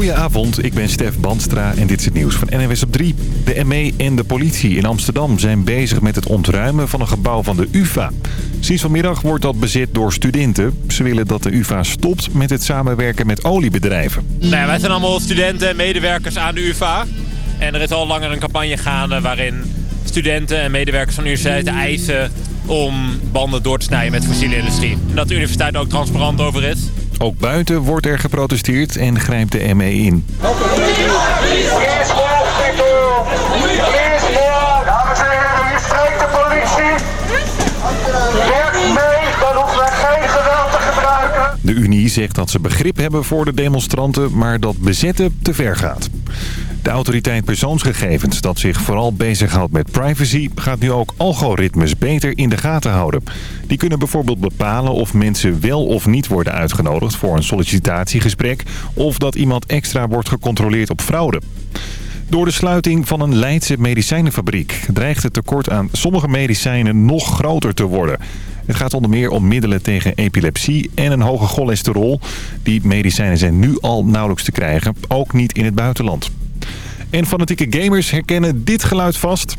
Goedenavond, ik ben Stef Bandstra en dit is het nieuws van NWS op 3. De ME en de politie in Amsterdam zijn bezig met het ontruimen van een gebouw van de UvA. Sinds vanmiddag wordt dat bezet door studenten. Ze willen dat de UvA stopt met het samenwerken met oliebedrijven. Nou wij zijn allemaal studenten en medewerkers aan de UvA. En er is al langer een campagne gaande waarin studenten en medewerkers van universiteiten eisen om banden door te snijden met fossiele industrie. En dat de universiteit ook transparant over is. Ook buiten wordt er geprotesteerd en grijpt de ME in. De Unie zegt dat ze begrip hebben voor de demonstranten, maar dat bezetten te ver gaat. De autoriteit persoonsgegevens, dat zich vooral bezighoudt met privacy... gaat nu ook algoritmes beter in de gaten houden. Die kunnen bijvoorbeeld bepalen of mensen wel of niet worden uitgenodigd... voor een sollicitatiegesprek... of dat iemand extra wordt gecontroleerd op fraude. Door de sluiting van een Leidse medicijnenfabriek dreigt het tekort aan sommige medicijnen nog groter te worden. Het gaat onder meer om middelen tegen epilepsie en een hoge cholesterol. Die medicijnen zijn nu al nauwelijks te krijgen, ook niet in het buitenland. En fanatieke gamers herkennen dit geluid vast.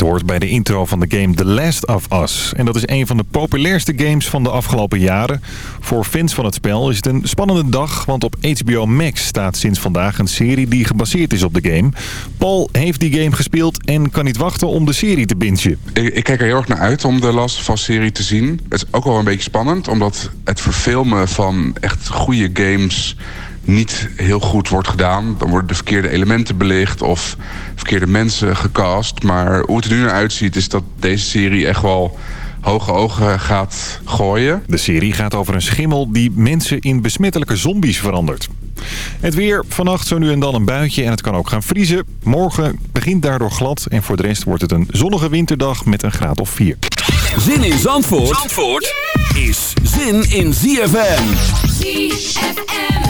Het hoort bij de intro van de game The Last of Us. En dat is een van de populairste games van de afgelopen jaren. Voor fans van het spel is het een spannende dag, want op HBO Max staat sinds vandaag een serie die gebaseerd is op de game. Paul heeft die game gespeeld en kan niet wachten om de serie te bingen. Ik, ik kijk er heel erg naar uit om de Last of Us serie te zien. Het is ook wel een beetje spannend, omdat het verfilmen van echt goede games niet heel goed wordt gedaan. Dan worden de verkeerde elementen belicht of verkeerde mensen gecast. Maar hoe het er nu naar uitziet is dat deze serie echt wel hoge ogen gaat gooien. De serie gaat over een schimmel die mensen in besmettelijke zombies verandert. Het weer, vannacht zo nu en dan een buitje en het kan ook gaan vriezen. Morgen begint daardoor glad en voor de rest wordt het een zonnige winterdag met een graad of 4. Zin in Zandvoort, Zandvoort is zin in ZFM. ZFM.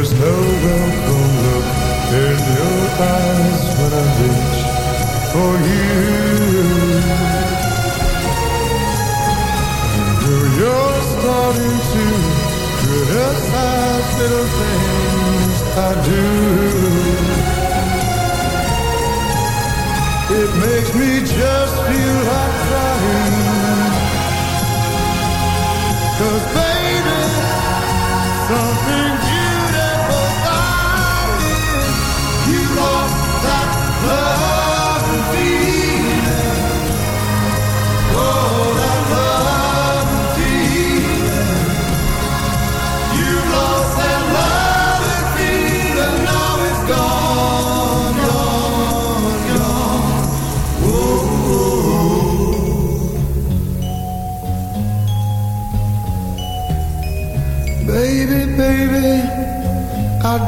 There's no welcome look, there's no eyes when I reach for you. Girl, you're starting to criticize little things I do. It makes me just feel like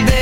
back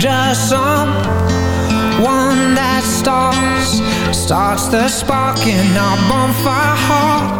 just someone that starts starts the spark in our bonfire heart.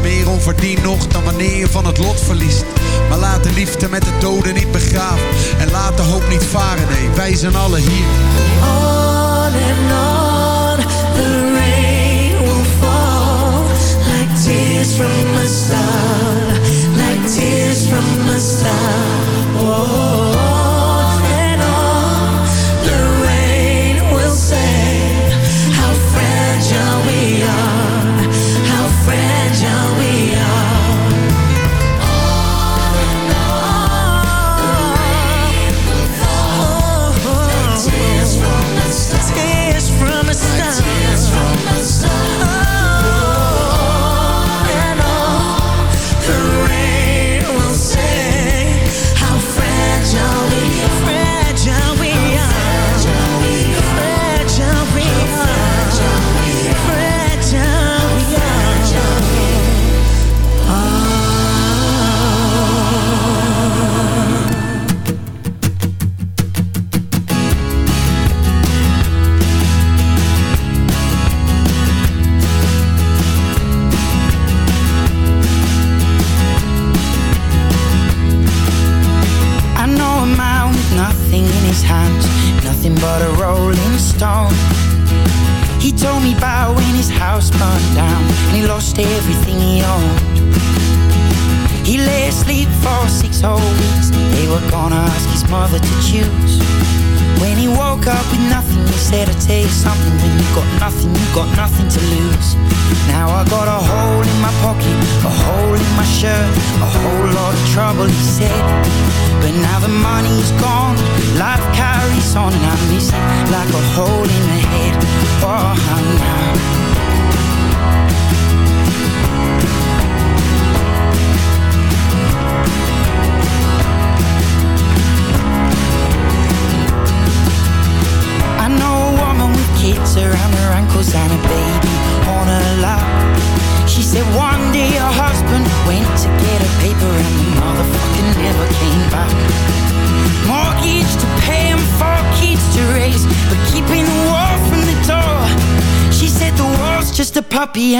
meer onverdiend nog dan wanneer je van het lot verliest. Maar laat de liefde met de doden niet begraven. En laat de hoop niet varen, nee, wij zijn alle hier. On and on, the rain will fall like tears from a star.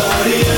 Everybody else.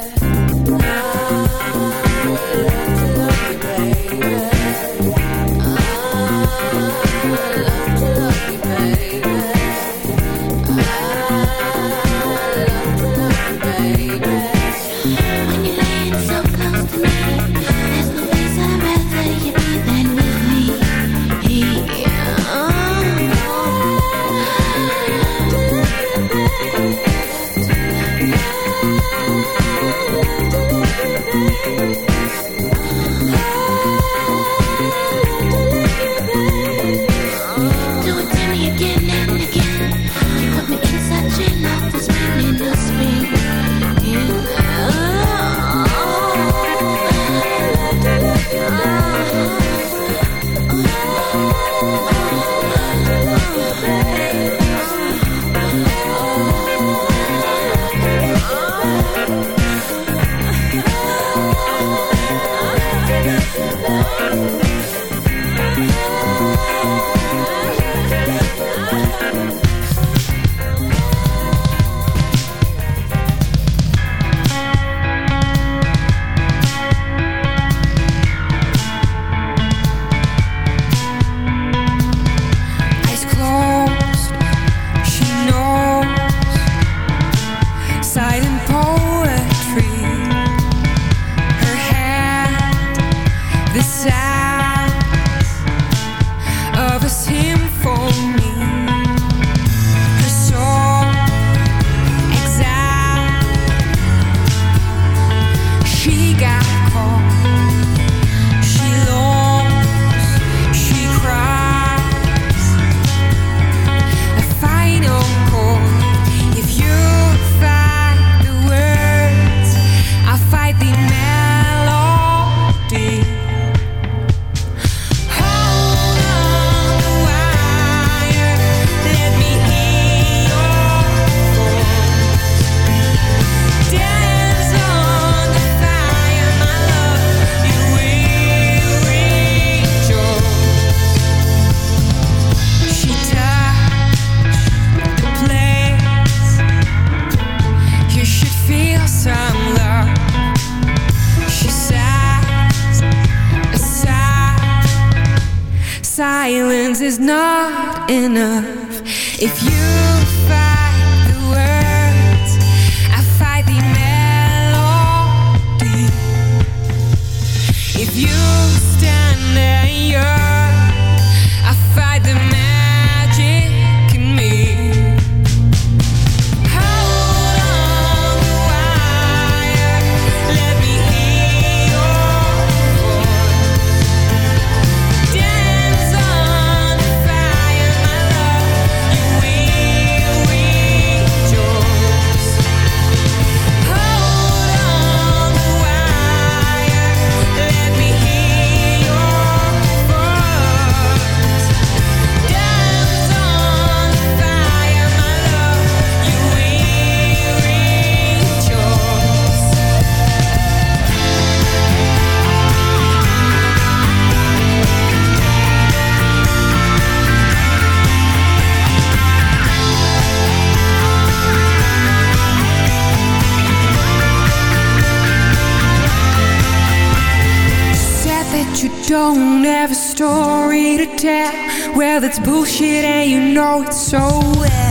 Don't have a story to tell. Well, that's bullshit, and you know it so well.